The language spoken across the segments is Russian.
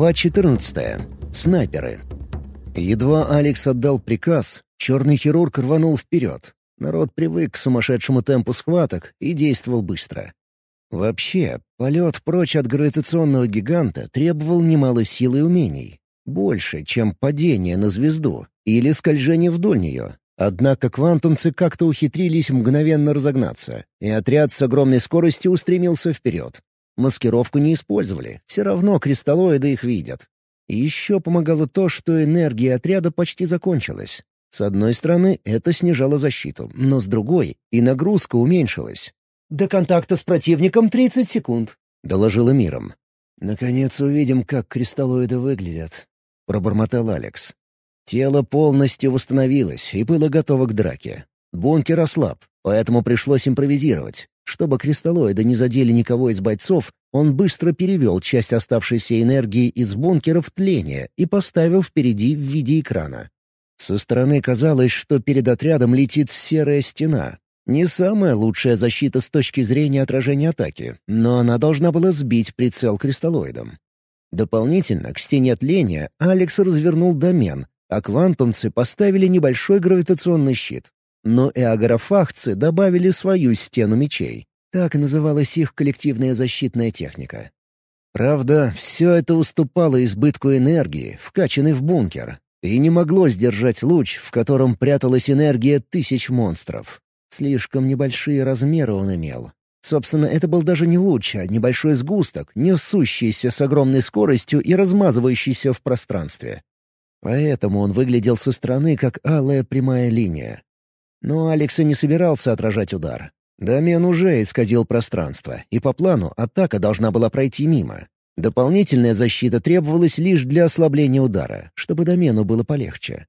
Глава 14. Снайперы. Едва Алекс отдал приказ, черный хирург рванул вперед. Народ привык к сумасшедшему темпу схваток и действовал быстро. Вообще, полет прочь от гравитационного гиганта требовал немало сил и умений. Больше, чем падение на звезду или скольжение вдоль нее. Однако квантумцы как-то ухитрились мгновенно разогнаться, и отряд с огромной скоростью устремился вперед. Маскировку не использовали, все равно кристаллоиды их видят. И еще помогало то, что энергия отряда почти закончилась. С одной стороны, это снижало защиту, но с другой — и нагрузка уменьшилась. «До контакта с противником 30 секунд», — доложила миром. «Наконец увидим, как кристаллоиды выглядят», — пробормотал Алекс. Тело полностью восстановилось и было готово к драке. Бункер ослаб, поэтому пришлось импровизировать. Чтобы кристаллоиды не задели никого из бойцов, он быстро перевел часть оставшейся энергии из бункера в тление и поставил впереди в виде экрана. Со стороны казалось, что перед отрядом летит серая стена. Не самая лучшая защита с точки зрения отражения атаки, но она должна была сбить прицел кристаллоидом. Дополнительно к стене тления Алекс развернул домен, а квантумцы поставили небольшой гравитационный щит. Но и агрофахцы добавили свою стену мечей. Так называлась их коллективная защитная техника. Правда, все это уступало избытку энергии, вкачанной в бункер, и не могло сдержать луч, в котором пряталась энергия тысяч монстров. Слишком небольшие размеры он имел. Собственно, это был даже не луч, а небольшой сгусток, несущийся с огромной скоростью и размазывающийся в пространстве. Поэтому он выглядел со стороны как алая прямая линия. Но Алекс и не собирался отражать удар. Домен уже исказил пространство, и по плану атака должна была пройти мимо. Дополнительная защита требовалась лишь для ослабления удара, чтобы домену было полегче.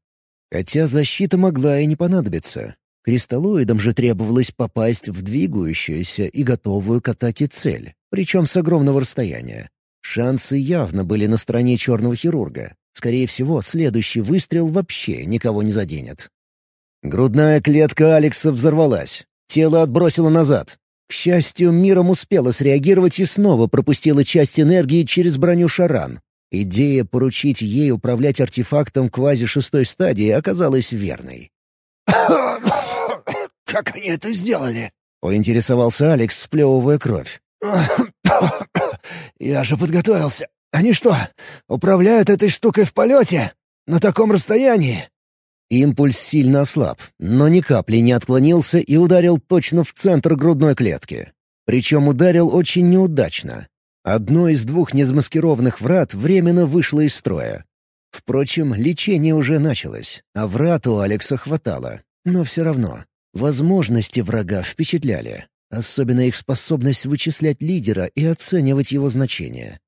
Хотя защита могла и не понадобиться. Кристаллоидам же требовалось попасть в двигающуюся и готовую к атаке цель, причем с огромного расстояния. Шансы явно были на стороне черного хирурга, Скорее всего, следующий выстрел вообще никого не заденет. Грудная клетка Алекса взорвалась. Тело отбросило назад. К счастью, миром успела среагировать и снова пропустила часть энергии через броню Шаран. Идея поручить ей управлять артефактом квази-шестой стадии оказалась верной. «Как они это сделали?» — поинтересовался Алекс, сплевывая кровь. «Я же подготовился. Они что, управляют этой штукой в полете? На таком расстоянии?» Импульс сильно ослаб, но ни капли не отклонился и ударил точно в центр грудной клетки. Причем ударил очень неудачно. Одно из двух незамаскированных врат временно вышло из строя. Впрочем, лечение уже началось, а врат у Алекса хватало. Но все равно, возможности врага впечатляли. Особенно их способность вычислять лидера и оценивать его значение.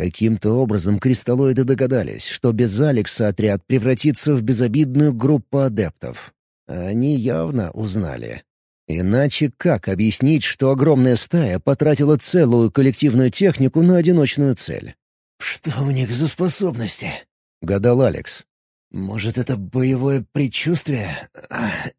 Каким-то образом кристаллоиды догадались, что без Алекса отряд превратится в безобидную группу адептов. Они явно узнали. Иначе как объяснить, что огромная стая потратила целую коллективную технику на одиночную цель? «Что у них за способности?» — гадал Алекс. «Может, это боевое предчувствие?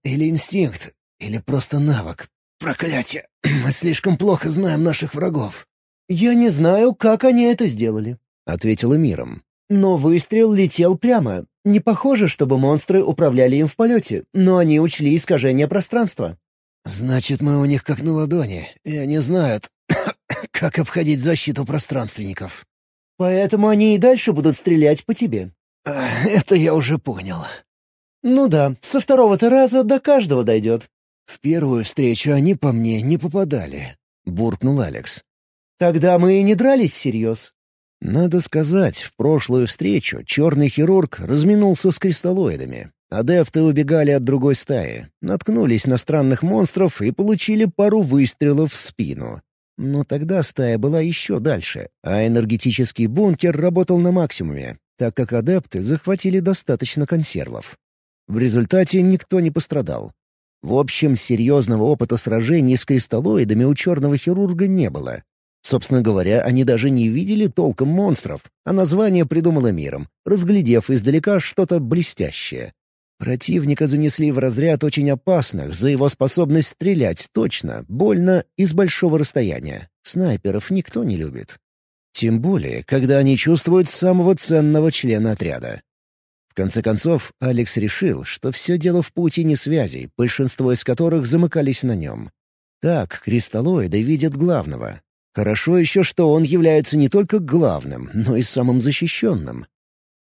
Или инстинкт? Или просто навык? Проклятие! Мы слишком плохо знаем наших врагов». «Я не знаю, как они это сделали», — ответила миром. «Но выстрел летел прямо. Не похоже, чтобы монстры управляли им в полете, но они учли искажение пространства». «Значит, мы у них как на ладони, и они знают, как обходить защиту пространственников». «Поэтому они и дальше будут стрелять по тебе». «Это я уже понял». «Ну да, со второго-то раза до каждого дойдет». «В первую встречу они по мне не попадали», — буркнул Алекс. Тогда мы и не дрались всерьез. Надо сказать, в прошлую встречу черный хирург разминулся с кристаллоидами. Адепты убегали от другой стаи, наткнулись на странных монстров и получили пару выстрелов в спину. Но тогда стая была еще дальше, а энергетический бункер работал на максимуме, так как адепты захватили достаточно консервов. В результате никто не пострадал. В общем, серьезного опыта сражений с кристаллоидами у черного хирурга не было. Собственно говоря, они даже не видели толком монстров, а название придумало миром, разглядев издалека что-то блестящее. Противника занесли в разряд очень опасных за его способность стрелять точно, больно и с большого расстояния. Снайперов никто не любит. Тем более, когда они чувствуют самого ценного члена отряда. В конце концов, Алекс решил, что все дело в паутине связей, большинство из которых замыкались на нем. Так кристаллоиды видят главного. Хорошо еще, что он является не только главным, но и самым защищенным.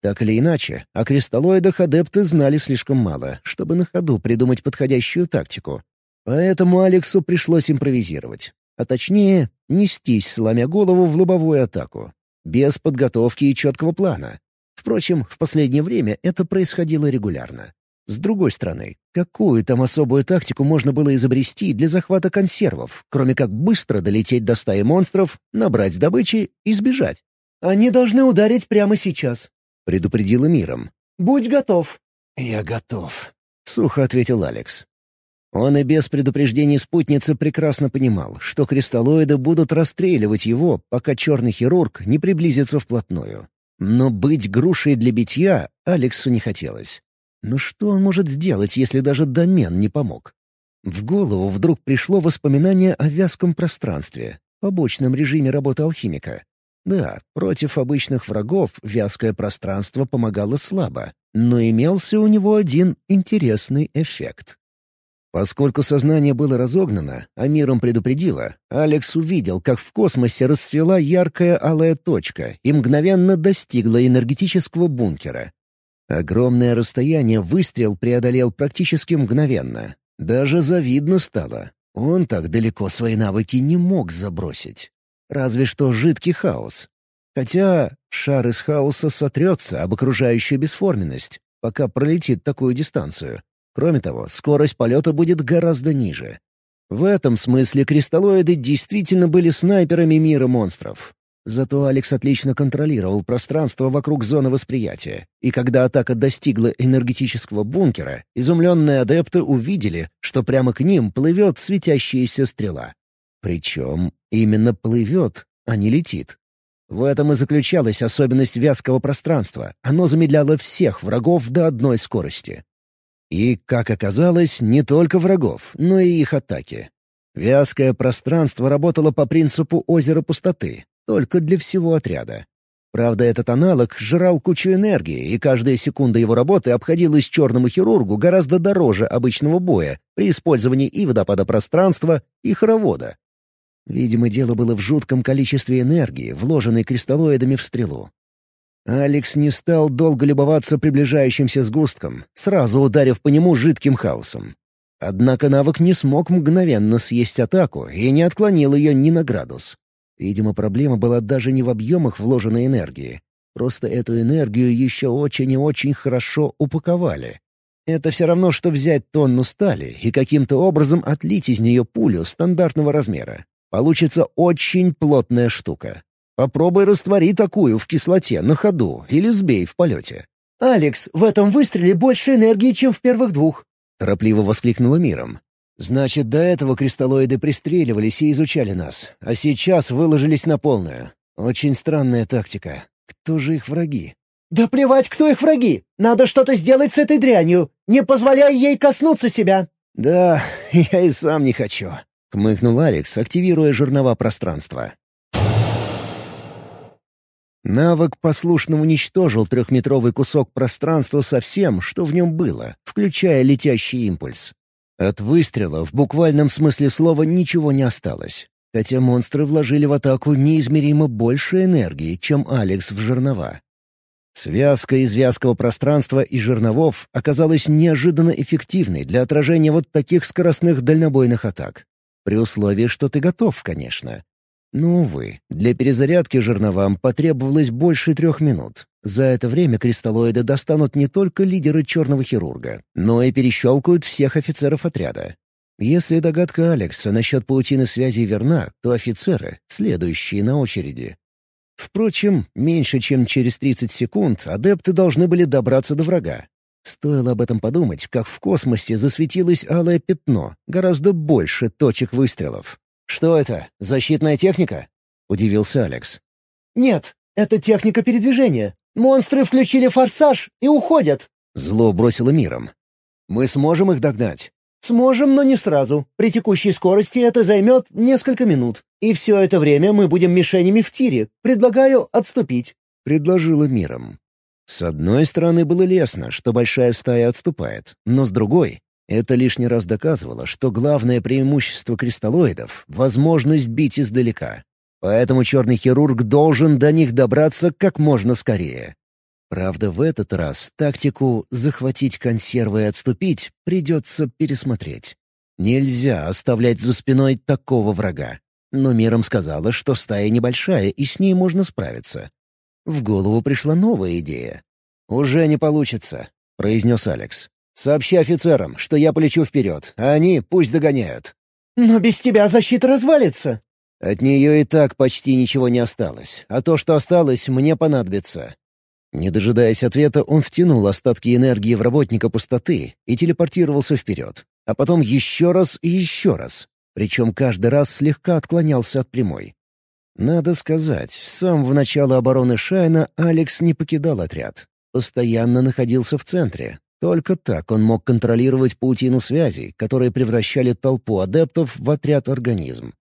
Так или иначе, о кристаллоидах адепты знали слишком мало, чтобы на ходу придумать подходящую тактику. Поэтому Алексу пришлось импровизировать. А точнее, нестись, сломя голову в лобовую атаку. Без подготовки и четкого плана. Впрочем, в последнее время это происходило регулярно. С другой стороны, какую там особую тактику можно было изобрести для захвата консервов, кроме как быстро долететь до стаи монстров, набрать добычи и сбежать? «Они должны ударить прямо сейчас», — предупредила миром. «Будь готов». «Я готов», — сухо ответил Алекс. Он и без предупреждения спутницы прекрасно понимал, что кристаллоиды будут расстреливать его, пока черный хирург не приблизится вплотную. Но быть грушей для битья Алексу не хотелось. Но что он может сделать, если даже домен не помог? В голову вдруг пришло воспоминание о вязком пространстве, побочном режиме работы алхимика. Да, против обычных врагов вязкое пространство помогало слабо, но имелся у него один интересный эффект. Поскольку сознание было разогнано, а миром предупредило, Алекс увидел, как в космосе расцвела яркая алая точка и мгновенно достигла энергетического бункера. Огромное расстояние выстрел преодолел практически мгновенно. Даже завидно стало. Он так далеко свои навыки не мог забросить. Разве что жидкий хаос. Хотя шар из хаоса сотрется об окружающую бесформенность, пока пролетит такую дистанцию. Кроме того, скорость полета будет гораздо ниже. В этом смысле кристаллоиды действительно были снайперами мира монстров. Зато Алекс отлично контролировал пространство вокруг зоны восприятия, и когда атака достигла энергетического бункера, изумленные адепты увидели, что прямо к ним плывет светящаяся стрела. Причем именно плывет, а не летит. В этом и заключалась особенность вязкого пространства. Оно замедляло всех врагов до одной скорости. И, как оказалось, не только врагов, но и их атаки. Вязкое пространство работало по принципу озера пустоты, только для всего отряда. Правда, этот аналог жрал кучу энергии, и каждая секунда его работы обходилась черному хирургу гораздо дороже обычного боя при использовании и водопада пространства, и хоровода. Видимо, дело было в жутком количестве энергии, вложенной кристаллоидами в стрелу. Алекс не стал долго любоваться приближающимся сгустком, сразу ударив по нему жидким хаосом. Однако навык не смог мгновенно съесть атаку и не отклонил ее ни на градус. Видимо, проблема была даже не в объемах вложенной энергии. Просто эту энергию еще очень и очень хорошо упаковали. Это все равно, что взять тонну стали и каким-то образом отлить из нее пулю стандартного размера. Получится очень плотная штука. Попробуй раствори такую в кислоте на ходу или сбей в полете». «Алекс, в этом выстреле больше энергии, чем в первых двух», — торопливо воскликнула миром. «Значит, до этого кристаллоиды пристреливались и изучали нас, а сейчас выложились на полную. Очень странная тактика. Кто же их враги?» «Да плевать, кто их враги! Надо что-то сделать с этой дрянью! Не позволяй ей коснуться себя!» «Да, я и сам не хочу», — хмыкнул Алекс, активируя жернова пространства. Навык послушно уничтожил трехметровый кусок пространства со всем, что в нем было, включая летящий импульс. От выстрела в буквальном смысле слова ничего не осталось, хотя монстры вложили в атаку неизмеримо больше энергии, чем Алекс в жернова. Связка из вязкого пространства и жерновов оказалась неожиданно эффективной для отражения вот таких скоростных дальнобойных атак. При условии, что ты готов, конечно. Но, увы, для перезарядки жерновам потребовалось больше трех минут. За это время кристаллоиды достанут не только лидера черного хирурга, но и перещелкают всех офицеров отряда. Если догадка Алекса насчет паутины связи верна, то офицеры — следующие на очереди. Впрочем, меньше чем через 30 секунд адепты должны были добраться до врага. Стоило об этом подумать, как в космосе засветилось алое пятно, гораздо больше точек выстрелов. «Что это? Защитная техника?» — удивился Алекс. «Нет, это техника передвижения. Монстры включили форсаж и уходят». Зло бросило миром. «Мы сможем их догнать?» «Сможем, но не сразу. При текущей скорости это займет несколько минут. И все это время мы будем мишенями в тире. Предлагаю отступить», — предложила миром. С одной стороны, было лестно, что большая стая отступает, но с другой — это лишний раз доказывало, что главное преимущество кристаллоидов — возможность бить издалека. Поэтому черный хирург должен до них добраться как можно скорее. Правда, в этот раз тактику «захватить консервы и отступить» придется пересмотреть. Нельзя оставлять за спиной такого врага. Но миром сказала, что стая небольшая, и с ней можно справиться. В голову пришла новая идея. «Уже не получится», — произнес Алекс. «Сообщи офицерам, что я полечу вперед, а они пусть догоняют». «Но без тебя защита развалится». От нее и так почти ничего не осталось, а то, что осталось, мне понадобится. Не дожидаясь ответа, он втянул остатки энергии в работника пустоты и телепортировался вперед, а потом еще раз и еще раз, причем каждый раз слегка отклонялся от прямой. Надо сказать, с самого начала обороны Шайна Алекс не покидал отряд. Постоянно находился в центре. Только так он мог контролировать паутину связей, которые превращали толпу адептов в отряд-организм.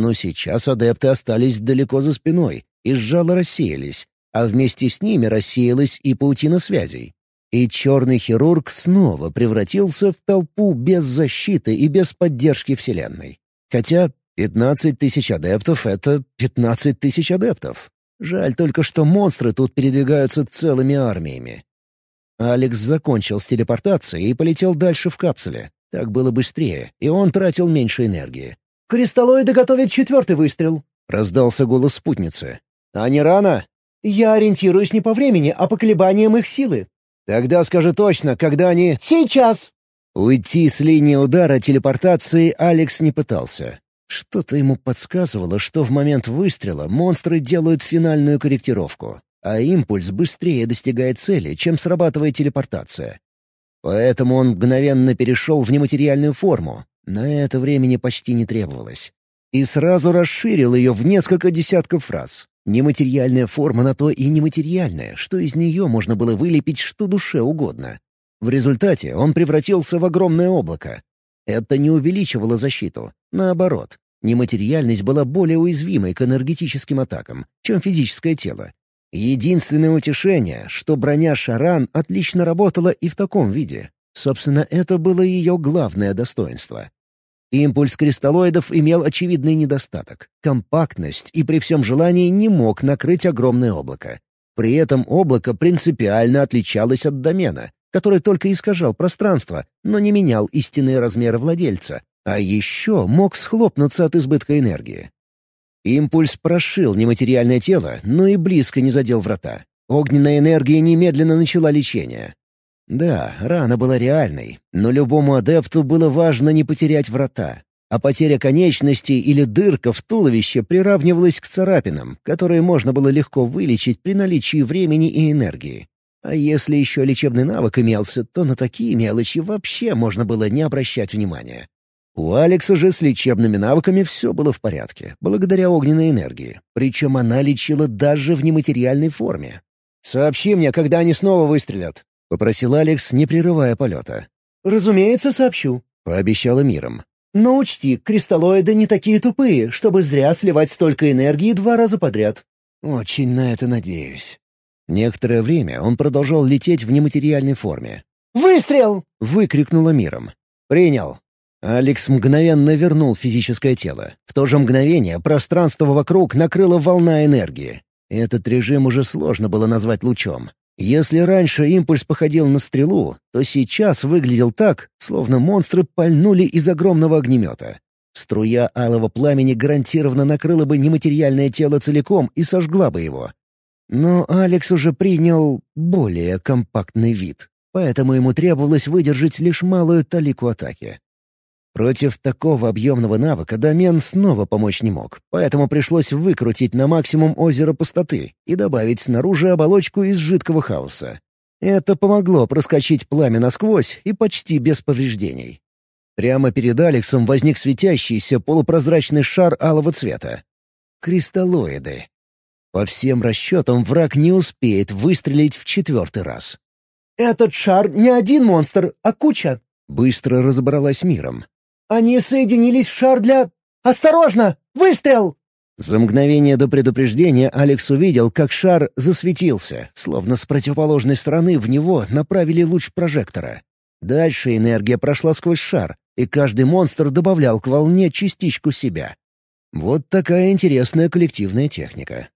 Но сейчас адепты остались далеко за спиной и сжало рассеялись, а вместе с ними рассеялась и паутина связей. И черный хирург снова превратился в толпу без защиты и без поддержки Вселенной. Хотя пятнадцать тысяч адептов — это пятнадцать тысяч адептов. Жаль только, что монстры тут передвигаются целыми армиями. Алекс закончил с телепортацией и полетел дальше в капсуле. Так было быстрее, и он тратил меньше энергии. «Кристаллоиды готовят четвертый выстрел», — раздался голос спутницы. «А не рано?» «Я ориентируюсь не по времени, а по колебаниям их силы». «Тогда скажи точно, когда они...» «Сейчас!» Уйти с линии удара телепортации Алекс не пытался. Что-то ему подсказывало, что в момент выстрела монстры делают финальную корректировку, а импульс быстрее достигает цели, чем срабатывает телепортация. Поэтому он мгновенно перешел в нематериальную форму. На это времени почти не требовалось. И сразу расширил ее в несколько десятков раз. Нематериальная форма на то и нематериальная, что из нее можно было вылепить что душе угодно. В результате он превратился в огромное облако. Это не увеличивало защиту. Наоборот, нематериальность была более уязвимой к энергетическим атакам, чем физическое тело. Единственное утешение, что броня Шаран отлично работала и в таком виде. Собственно, это было ее главное достоинство. Импульс кристаллоидов имел очевидный недостаток — компактность и при всем желании не мог накрыть огромное облако. При этом облако принципиально отличалось от домена, который только искажал пространство, но не менял истинные размеры владельца, а еще мог схлопнуться от избытка энергии. Импульс прошил нематериальное тело, но и близко не задел врата. Огненная энергия немедленно начала лечение. Да, рана была реальной, но любому адепту было важно не потерять врата. А потеря конечности или дырка в туловище приравнивалась к царапинам, которые можно было легко вылечить при наличии времени и энергии. А если еще лечебный навык имелся, то на такие мелочи вообще можно было не обращать внимания. У Алекса же с лечебными навыками все было в порядке, благодаря огненной энергии. Причем она лечила даже в нематериальной форме. «Сообщи мне, когда они снова выстрелят», — попросил Алекс, не прерывая полета. «Разумеется, сообщу», — пообещала миром. «Но учти, кристаллоиды не такие тупые, чтобы зря сливать столько энергии два раза подряд». «Очень на это надеюсь». Некоторое время он продолжал лететь в нематериальной форме. «Выстрел!» — выкрикнула миром. «Принял». Алекс мгновенно вернул физическое тело. В то же мгновение пространство вокруг накрыло волна энергии. Этот режим уже сложно было назвать лучом. Если раньше импульс походил на стрелу, то сейчас выглядел так, словно монстры пальнули из огромного огнемета. Струя алого пламени гарантированно накрыла бы нематериальное тело целиком и сожгла бы его. Но Алекс уже принял более компактный вид, поэтому ему требовалось выдержать лишь малую талику атаки. Против такого объемного навыка домен снова помочь не мог, поэтому пришлось выкрутить на максимум озеро пустоты и добавить снаружи оболочку из жидкого хаоса. Это помогло проскочить пламя насквозь и почти без повреждений. Прямо перед Алексом возник светящийся полупрозрачный шар алого цвета. Кристаллоиды. По всем расчетам враг не успеет выстрелить в четвертый раз. «Этот шар не один монстр, а куча», — быстро разобралась миром. Они соединились в шар для... «Осторожно! Выстрел!» За мгновение до предупреждения Алекс увидел, как шар засветился, словно с противоположной стороны в него направили луч прожектора. Дальше энергия прошла сквозь шар, и каждый монстр добавлял к волне частичку себя. Вот такая интересная коллективная техника.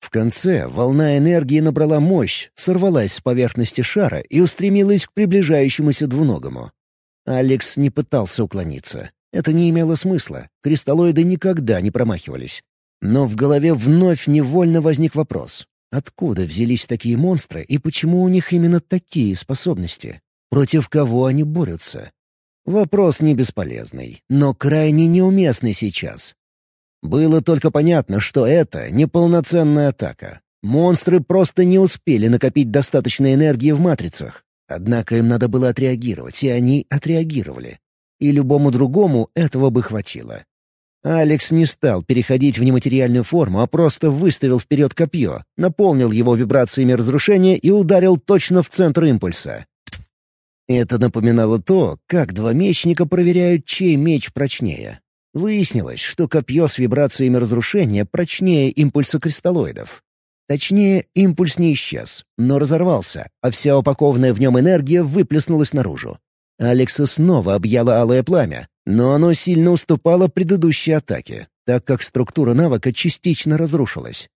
В конце волна энергии набрала мощь, сорвалась с поверхности шара и устремилась к приближающемуся двуногому. Алекс не пытался уклониться. Это не имело смысла, кристаллоиды никогда не промахивались. Но в голове вновь невольно возник вопрос. Откуда взялись такие монстры и почему у них именно такие способности? Против кого они борются? Вопрос не бесполезный, но крайне неуместный сейчас. Было только понятно, что это неполноценная атака. Монстры просто не успели накопить достаточно энергии в матрицах. Однако им надо было отреагировать, и они отреагировали. И любому другому этого бы хватило. Алекс не стал переходить в нематериальную форму, а просто выставил вперед копье, наполнил его вибрациями разрушения и ударил точно в центр импульса. Это напоминало то, как два мечника проверяют, чей меч прочнее. Выяснилось, что копье с вибрациями разрушения прочнее импульса кристаллоидов. Точнее, импульс не исчез, но разорвался, а вся упакованная в нем энергия выплеснулась наружу. Алекса снова объяло алое пламя, но оно сильно уступало предыдущей атаке, так как структура навыка частично разрушилась.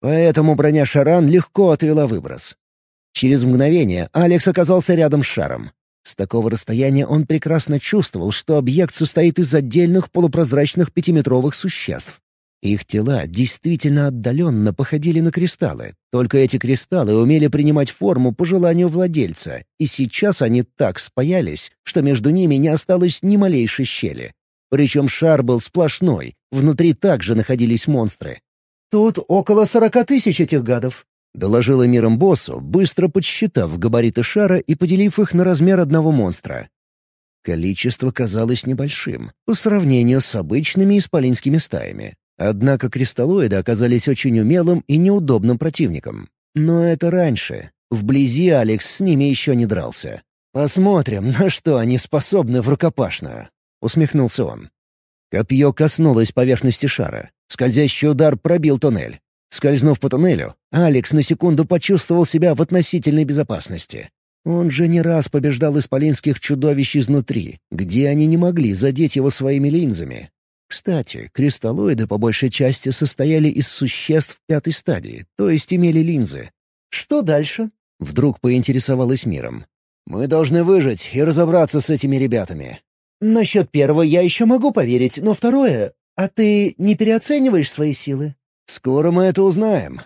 Поэтому броня Шаран легко отвела выброс. Через мгновение Алекс оказался рядом с шаром. С такого расстояния он прекрасно чувствовал, что объект состоит из отдельных полупрозрачных пятиметровых существ. Их тела действительно отдаленно походили на кристаллы, только эти кристаллы умели принимать форму по желанию владельца, и сейчас они так спаялись, что между ними не осталось ни малейшей щели. Причем шар был сплошной, внутри также находились монстры. «Тут около сорока тысяч этих гадов», — доложила миром боссу, быстро подсчитав габариты шара и поделив их на размер одного монстра. Количество казалось небольшим, по сравнению с обычными исполинскими стаями, Однако кристаллоиды оказались очень умелым и неудобным противником. Но это раньше. Вблизи Алекс с ними еще не дрался. «Посмотрим, на что они способны в рукопашную», — усмехнулся он. Копье коснулось поверхности шара. Скользящий удар пробил туннель. Скользнув по туннелю, Алекс на секунду почувствовал себя в относительной безопасности. Он же не раз побеждал исполинских чудовищ изнутри, где они не могли задеть его своими линзами, кстати, кристаллоиды по большей части состояли из существ пятой стадии, то есть имели линзы. «Что дальше?» — вдруг поинтересовалась миром. «Мы должны выжить и разобраться с этими ребятами». «Насчет первого я еще могу поверить, но второе... А ты не переоцениваешь свои силы?» «Скоро мы это узнаем».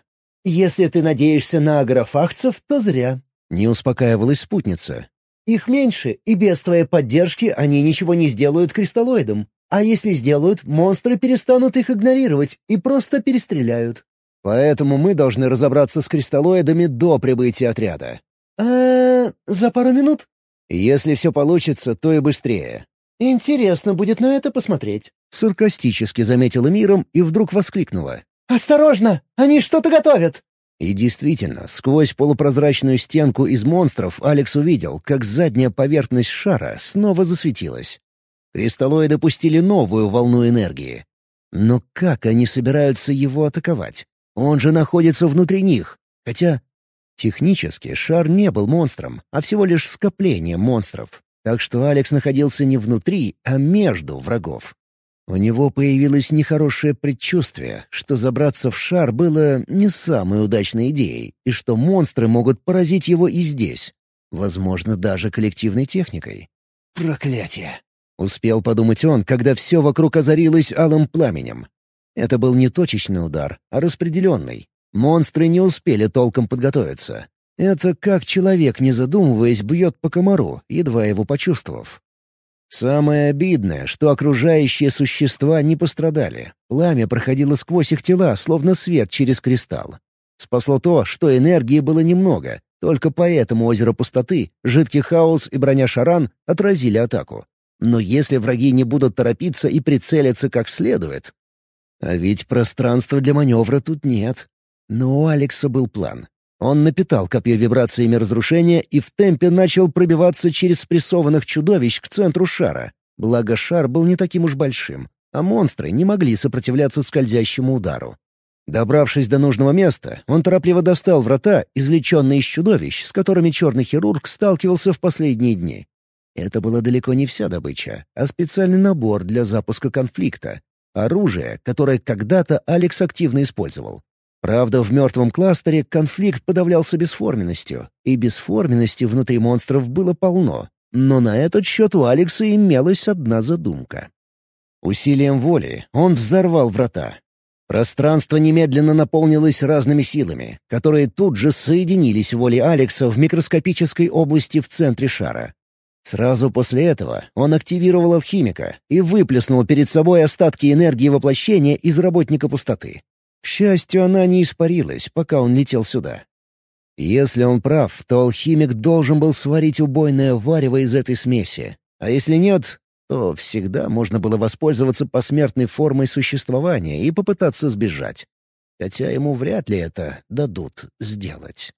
«Если ты надеешься на агрофахцев, то зря». Не успокаивалась спутница. «Их меньше, и без твоей поддержки они ничего не сделают кристаллоидам. А если сделают, монстры перестанут их игнорировать и просто перестреляют. Поэтому мы должны разобраться с кристаллоидами до прибытия отряда. А за пару минут? Если все получится, то и быстрее. Интересно будет на это посмотреть. Саркастически заметила миром и вдруг воскликнула. «Осторожно! Они что-то готовят!» И действительно, сквозь полупрозрачную стенку из монстров Алекс увидел, как задняя поверхность шара снова засветилась. Кристаллоиды пустили новую волну энергии. Но как они собираются его атаковать? Он же находится внутри них. Хотя технически шар не был монстром, а всего лишь скоплением монстров. Так что Алекс находился не внутри, а между врагов. У него появилось нехорошее предчувствие, что забраться в шар было не самой удачной идеей, и что монстры могут поразить его и здесь. Возможно, даже коллективной техникой. Проклятие! Успел подумать он, когда все вокруг озарилось алым пламенем. Это был не точечный удар, а распределенный. Монстры не успели толком подготовиться. Это как человек, не задумываясь, бьет по комару, едва его почувствовав. Самое обидное, что окружающие существа не пострадали. Пламя проходило сквозь их тела, словно свет через кристалл. Спасло то, что энергии было немного, только поэтому озеро пустоты, жидкий хаос и броня Шаран отразили атаку. Но если враги не будут торопиться и прицелиться как следует... А ведь пространства для маневра тут нет. Но у Алекса был план. Он напитал копье вибрациями разрушения и в темпе начал пробиваться через спрессованных чудовищ к центру шара. Благо шар был не таким уж большим. а монстры не могли сопротивляться скользящему удару. Добравшись до нужного места, он торопливо достал врата, извлеченные из чудовищ, с которыми черный хирург сталкивался в последние дни. Это была далеко не вся добыча, а специальный набор для запуска конфликта. Оружие, которое когда-то Алекс активно использовал. Правда, в мертвом кластере конфликт подавлялся бесформенностью, и бесформенности внутри монстров было полно. Но на этот счет у Алекса имелась одна задумка. Усилием воли он взорвал врата, Пространство немедленно наполнилось разными силами, которые тут же соединились в воле Алекса в микроскопической области в центре шара. Сразу после этого он активировал алхимика и выплеснул перед собой остатки энергии воплощения из работника пустоты. К счастью, она не испарилась, пока он летел сюда. Если он прав, то алхимик должен был сварить убойное варево из этой смеси. А если нет, то всегда можно было воспользоваться посмертной формой существования и попытаться сбежать. Хотя ему вряд ли это дадут сделать.